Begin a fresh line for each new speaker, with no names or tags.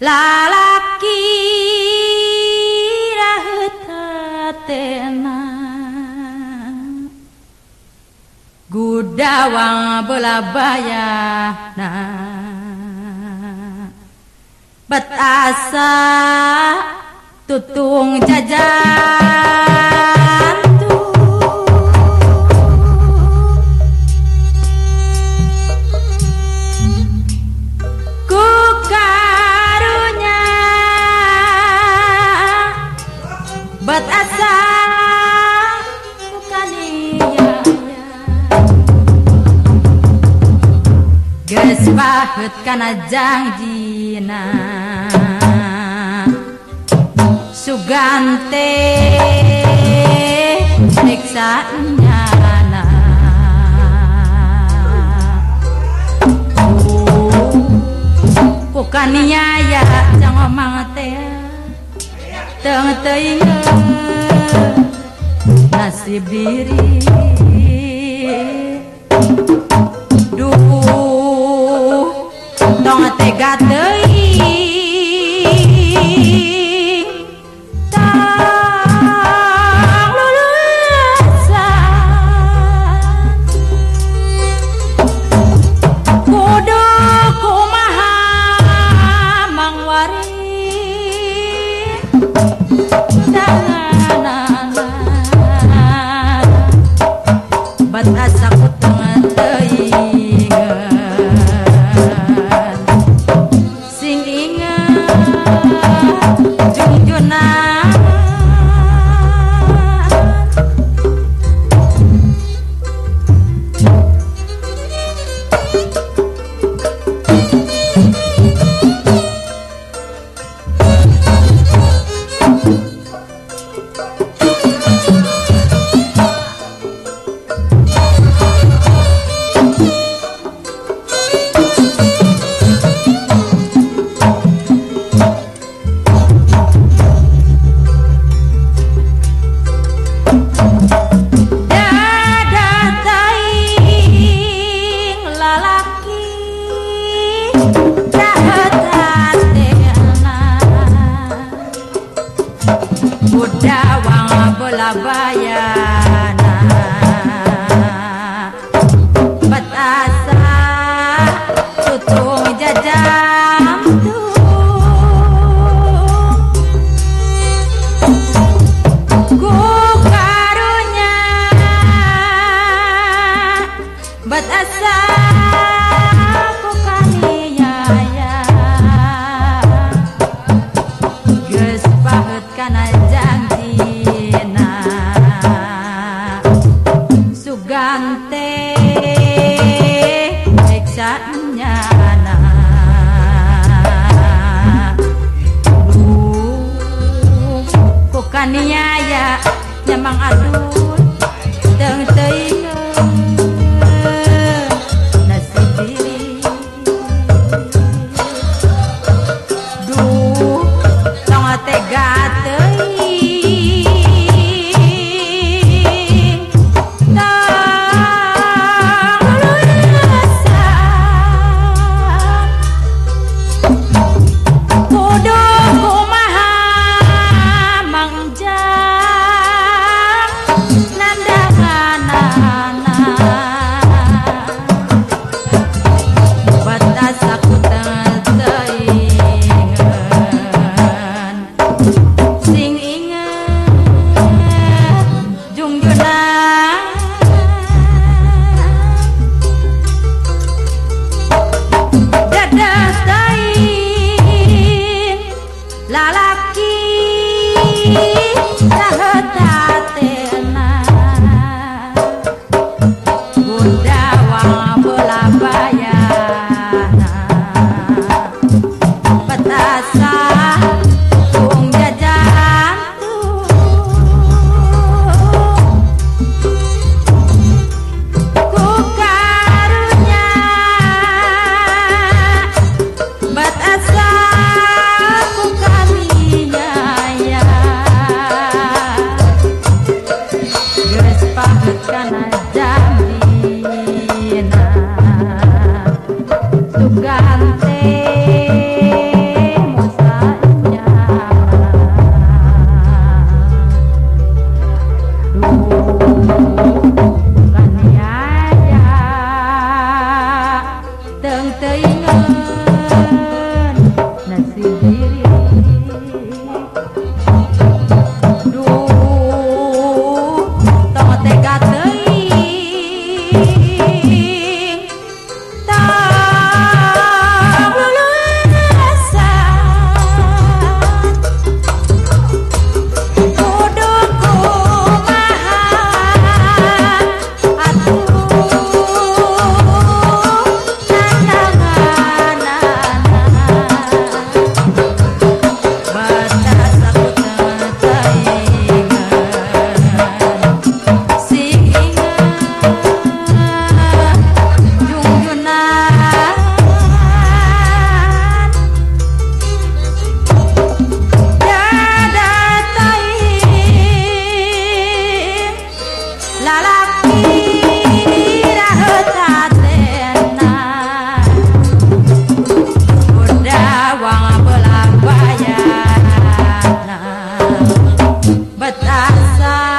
lalaki Gudawang bolabaya betasa tutung jajan bat asa bukan iya kana jangjina sugante siksa nyana bukan iya ya jangan mangete nasib diri. Duh tong tega teuing. Buddha wang bola bayana. 慢าง Sayang But I.